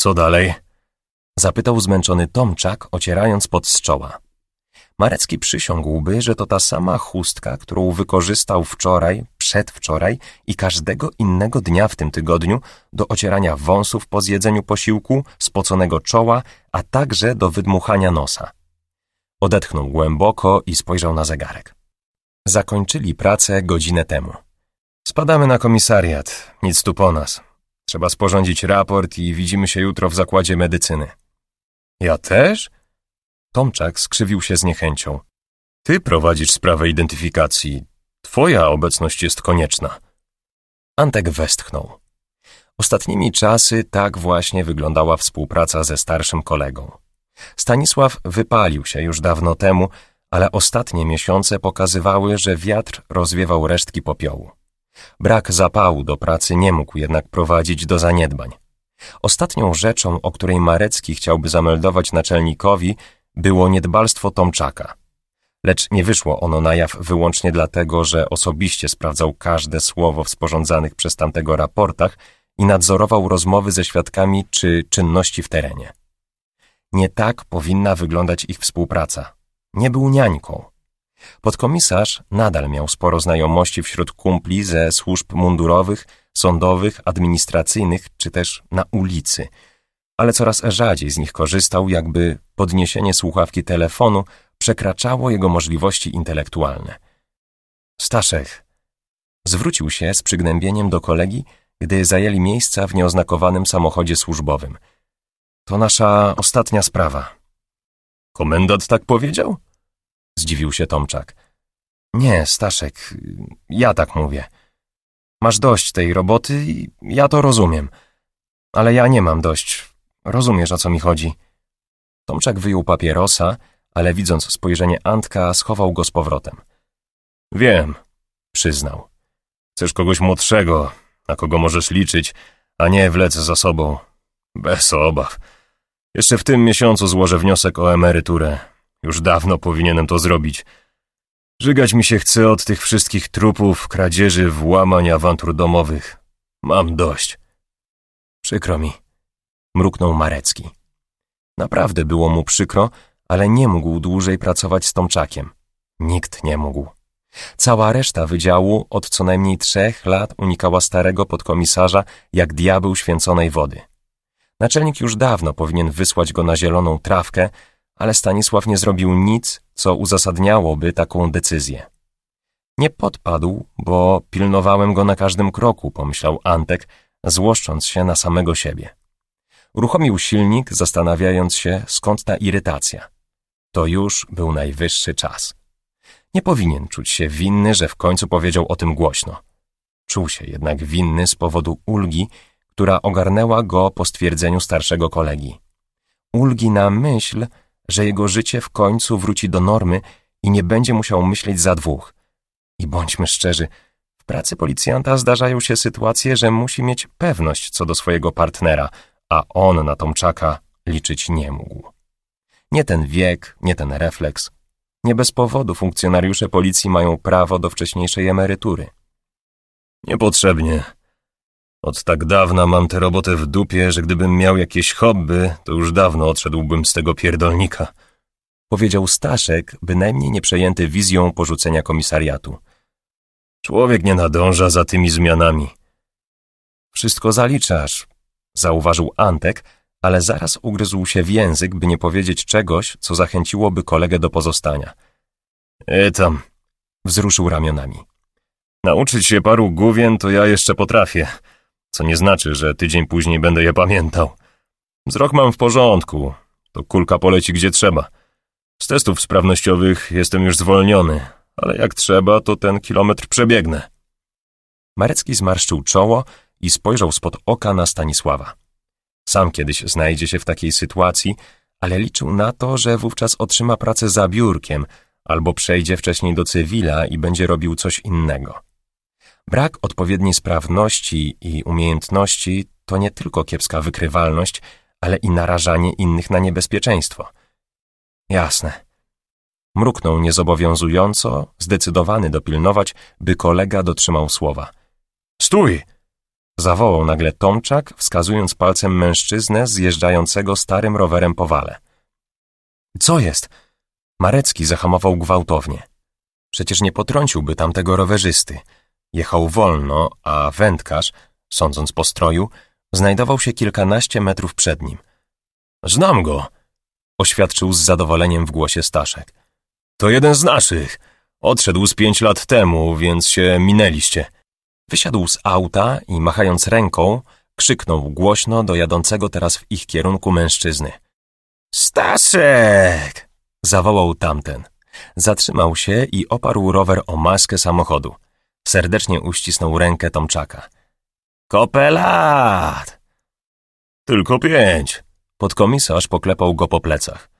Co dalej? Zapytał zmęczony Tomczak, ocierając pod z czoła. Marecki przysiągłby, że to ta sama chustka, którą wykorzystał wczoraj, przedwczoraj i każdego innego dnia w tym tygodniu do ocierania wąsów po zjedzeniu posiłku, spoconego czoła, a także do wydmuchania nosa. Odetchnął głęboko i spojrzał na zegarek. Zakończyli pracę godzinę temu. Spadamy na komisariat, nic tu po nas. Trzeba sporządzić raport i widzimy się jutro w zakładzie medycyny. Ja też? Tomczak skrzywił się z niechęcią. Ty prowadzisz sprawę identyfikacji. Twoja obecność jest konieczna. Antek westchnął. Ostatnimi czasy tak właśnie wyglądała współpraca ze starszym kolegą. Stanisław wypalił się już dawno temu, ale ostatnie miesiące pokazywały, że wiatr rozwiewał resztki popiołu. Brak zapału do pracy nie mógł jednak prowadzić do zaniedbań. Ostatnią rzeczą, o której Marecki chciałby zameldować naczelnikowi, było niedbalstwo Tomczaka. Lecz nie wyszło ono na jaw wyłącznie dlatego, że osobiście sprawdzał każde słowo w sporządzanych przez tamtego raportach i nadzorował rozmowy ze świadkami czy czynności w terenie. Nie tak powinna wyglądać ich współpraca. Nie był niańką. Podkomisarz nadal miał sporo znajomości wśród kumpli ze służb mundurowych, sądowych, administracyjnych czy też na ulicy, ale coraz rzadziej z nich korzystał, jakby podniesienie słuchawki telefonu przekraczało jego możliwości intelektualne. Staszek zwrócił się z przygnębieniem do kolegi, gdy zajęli miejsca w nieoznakowanym samochodzie służbowym. To nasza ostatnia sprawa. Komendant tak powiedział? Zdziwił się Tomczak. Nie, Staszek, ja tak mówię. Masz dość tej roboty i ja to rozumiem. Ale ja nie mam dość. Rozumiesz, o co mi chodzi. Tomczak wyjął papierosa, ale widząc spojrzenie Antka, schował go z powrotem. Wiem, przyznał. Chcesz kogoś młodszego, na kogo możesz liczyć, a nie wlec za sobą. Bez obaw. Jeszcze w tym miesiącu złożę wniosek o emeryturę. Już dawno powinienem to zrobić. Żygać mi się chce od tych wszystkich trupów, kradzieży, włamań, awantur domowych. Mam dość. Przykro mi, mruknął Marecki. Naprawdę było mu przykro, ale nie mógł dłużej pracować z Tomczakiem. Nikt nie mógł. Cała reszta wydziału od co najmniej trzech lat unikała starego podkomisarza jak diabeł święconej wody. Naczelnik już dawno powinien wysłać go na zieloną trawkę, ale Stanisław nie zrobił nic, co uzasadniałoby taką decyzję. Nie podpadł, bo pilnowałem go na każdym kroku, pomyślał Antek, złoszcząc się na samego siebie. Uruchomił silnik, zastanawiając się, skąd ta irytacja. To już był najwyższy czas. Nie powinien czuć się winny, że w końcu powiedział o tym głośno. Czuł się jednak winny z powodu ulgi, która ogarnęła go po stwierdzeniu starszego kolegi. Ulgi na myśl, że jego życie w końcu wróci do normy i nie będzie musiał myśleć za dwóch. I bądźmy szczerzy, w pracy policjanta zdarzają się sytuacje, że musi mieć pewność co do swojego partnera, a on na Tomczaka liczyć nie mógł. Nie ten wiek, nie ten refleks. Nie bez powodu funkcjonariusze policji mają prawo do wcześniejszej emerytury. Niepotrzebnie. Od tak dawna mam tę robotę w dupie, że gdybym miał jakieś hobby, to już dawno odszedłbym z tego pierdolnika. Powiedział Staszek, bynajmniej nie przejęty wizją porzucenia komisariatu. Człowiek nie nadąża za tymi zmianami. Wszystko zaliczasz, zauważył Antek, ale zaraz ugryzł się w język, by nie powiedzieć czegoś, co zachęciłoby kolegę do pozostania. E tam, wzruszył ramionami. Nauczyć się paru główien to ja jeszcze potrafię, co nie znaczy, że tydzień później będę je pamiętał. Wzrok mam w porządku, to kulka poleci gdzie trzeba. Z testów sprawnościowych jestem już zwolniony, ale jak trzeba, to ten kilometr przebiegnę. Marecki zmarszczył czoło i spojrzał spod oka na Stanisława. Sam kiedyś znajdzie się w takiej sytuacji, ale liczył na to, że wówczas otrzyma pracę za biurkiem albo przejdzie wcześniej do cywila i będzie robił coś innego. Brak odpowiedniej sprawności i umiejętności to nie tylko kiepska wykrywalność, ale i narażanie innych na niebezpieczeństwo. Jasne. Mruknął niezobowiązująco, zdecydowany dopilnować, by kolega dotrzymał słowa. Stój! Zawołał nagle Tomczak, wskazując palcem mężczyznę zjeżdżającego starym rowerem po wale. Co jest? Marecki zahamował gwałtownie. Przecież nie potrąciłby tamtego rowerzysty. Jechał wolno, a wędkarz, sądząc po stroju, znajdował się kilkanaście metrów przed nim. Znam go, oświadczył z zadowoleniem w głosie Staszek. To jeden z naszych. Odszedł z pięć lat temu, więc się minęliście. Wysiadł z auta i machając ręką, krzyknął głośno do jadącego teraz w ich kierunku mężczyzny. Staszek! zawołał tamten. Zatrzymał się i oparł rower o maskę samochodu. Serdecznie uścisnął rękę Tomczaka. Kopelat! Tylko pięć. Podkomisarz poklepał go po plecach.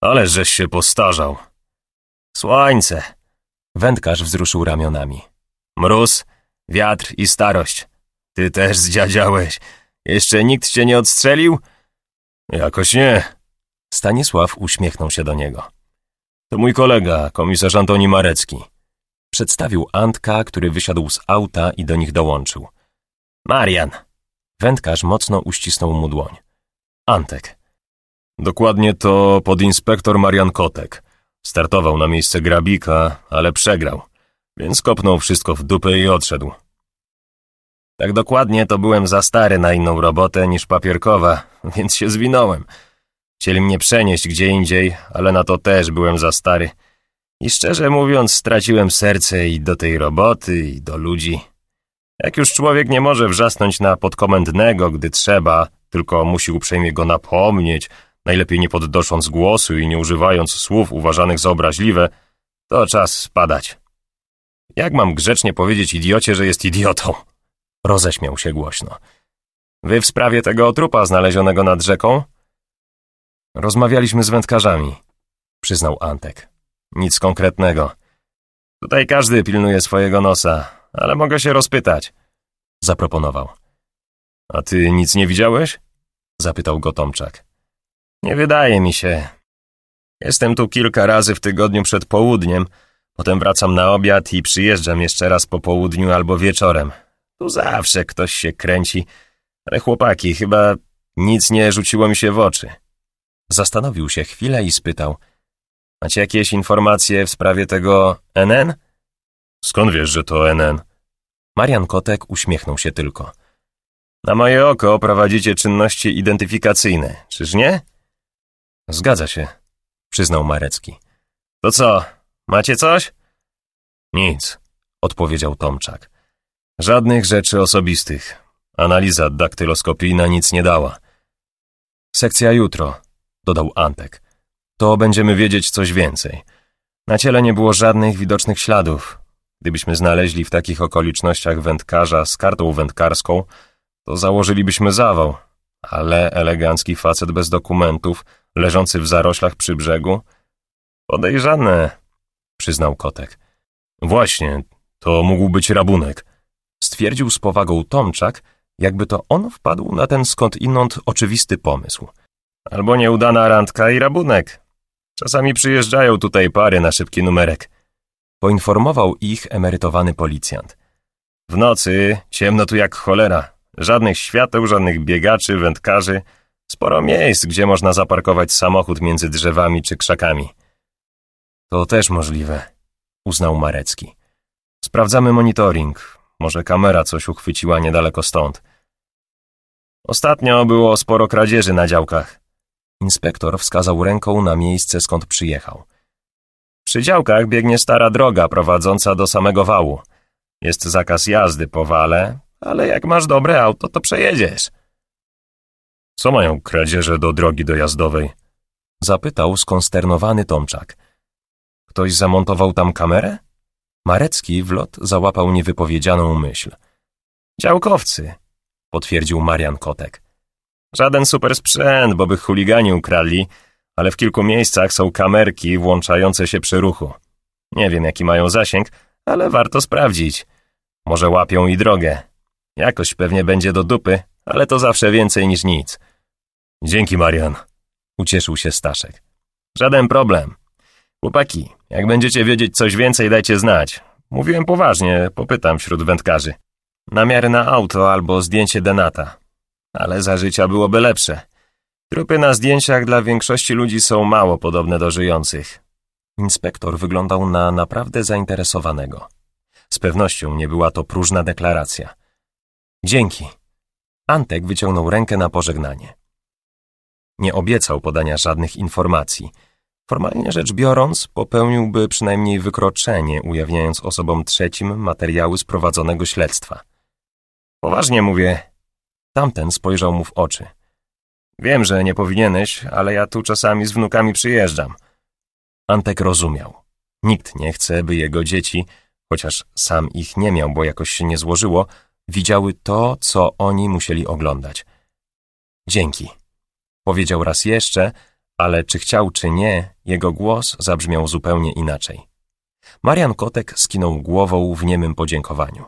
Ale żeś się postarzał. Słońce. Wędkarz wzruszył ramionami. Mróz, wiatr i starość. Ty też zdziadziałeś. Jeszcze nikt cię nie odstrzelił? Jakoś nie. Stanisław uśmiechnął się do niego. To mój kolega, komisarz Antoni Marecki. Przedstawił Antka, który wysiadł z auta i do nich dołączył. Marian. Wędkarz mocno uścisnął mu dłoń. Antek. Dokładnie to podinspektor Marian Kotek. Startował na miejsce grabika, ale przegrał, więc kopnął wszystko w dupę i odszedł. Tak dokładnie to byłem za stary na inną robotę niż papierkowa, więc się zwinąłem. Chcieli mnie przenieść gdzie indziej, ale na to też byłem za stary. I szczerze mówiąc, straciłem serce i do tej roboty, i do ludzi. Jak już człowiek nie może wrzasnąć na podkomendnego, gdy trzeba, tylko musi uprzejmie go napomnieć, najlepiej nie poddosząc głosu i nie używając słów uważanych za obraźliwe, to czas spadać. Jak mam grzecznie powiedzieć idiocie, że jest idiotą? Roześmiał się głośno. Wy w sprawie tego trupa znalezionego nad rzeką? Rozmawialiśmy z wędkarzami, przyznał Antek. Nic konkretnego. Tutaj każdy pilnuje swojego nosa, ale mogę się rozpytać, zaproponował. A ty nic nie widziałeś? Zapytał go Tomczak. Nie wydaje mi się. Jestem tu kilka razy w tygodniu przed południem, potem wracam na obiad i przyjeżdżam jeszcze raz po południu albo wieczorem. Tu zawsze ktoś się kręci, ale chłopaki, chyba nic nie rzuciło mi się w oczy. Zastanowił się chwilę i spytał. Macie jakieś informacje w sprawie tego NN? Skąd wiesz, że to NN? Marian Kotek uśmiechnął się tylko. Na moje oko prowadzicie czynności identyfikacyjne, czyż nie? Zgadza się, przyznał Marecki. To co, macie coś? Nic, odpowiedział Tomczak. Żadnych rzeczy osobistych. Analiza daktyloskopijna nic nie dała. Sekcja jutro, dodał Antek. To będziemy wiedzieć coś więcej. Na ciele nie było żadnych widocznych śladów. Gdybyśmy znaleźli w takich okolicznościach wędkarza z kartą wędkarską, to założylibyśmy zawał. Ale elegancki facet bez dokumentów, leżący w zaroślach przy brzegu? Podejrzane, przyznał Kotek. Właśnie, to mógł być rabunek. Stwierdził z powagą Tomczak, jakby to on wpadł na ten skąd inąd oczywisty pomysł. Albo nieudana randka i rabunek. Czasami przyjeżdżają tutaj pary na szybki numerek. Poinformował ich emerytowany policjant. W nocy ciemno tu jak cholera. Żadnych świateł, żadnych biegaczy, wędkarzy. Sporo miejsc, gdzie można zaparkować samochód między drzewami czy krzakami. To też możliwe, uznał Marecki. Sprawdzamy monitoring. Może kamera coś uchwyciła niedaleko stąd. Ostatnio było sporo kradzieży na działkach. Inspektor wskazał ręką na miejsce, skąd przyjechał. Przy działkach biegnie stara droga prowadząca do samego wału. Jest zakaz jazdy po wale, ale jak masz dobre auto, to przejedziesz. Co mają kradzieże do drogi dojazdowej? Zapytał skonsternowany Tomczak. Ktoś zamontował tam kamerę? Marecki w lot załapał niewypowiedzianą myśl. Działkowcy, potwierdził Marian Kotek. Żaden super sprzęt, bo by chuligani ukradli, ale w kilku miejscach są kamerki włączające się przy ruchu. Nie wiem, jaki mają zasięg, ale warto sprawdzić. Może łapią i drogę. Jakoś pewnie będzie do dupy, ale to zawsze więcej niż nic. Dzięki, Marian. Ucieszył się Staszek. Żaden problem. Chłopaki, jak będziecie wiedzieć coś więcej, dajcie znać. Mówiłem poważnie, popytam wśród wędkarzy. Namiary na auto albo zdjęcie denata. Ale za życia byłoby lepsze. Trupy na zdjęciach dla większości ludzi są mało podobne do żyjących. Inspektor wyglądał na naprawdę zainteresowanego. Z pewnością nie była to próżna deklaracja. Dzięki. Antek wyciągnął rękę na pożegnanie. Nie obiecał podania żadnych informacji. Formalnie rzecz biorąc, popełniłby przynajmniej wykroczenie, ujawniając osobom trzecim materiały z prowadzonego śledztwa. Poważnie mówię. Tamten spojrzał mu w oczy. Wiem, że nie powinieneś, ale ja tu czasami z wnukami przyjeżdżam. Antek rozumiał. Nikt nie chce, by jego dzieci, chociaż sam ich nie miał, bo jakoś się nie złożyło, widziały to, co oni musieli oglądać. Dzięki. Powiedział raz jeszcze, ale czy chciał, czy nie, jego głos zabrzmiał zupełnie inaczej. Marian Kotek skinął głową w niemym podziękowaniu.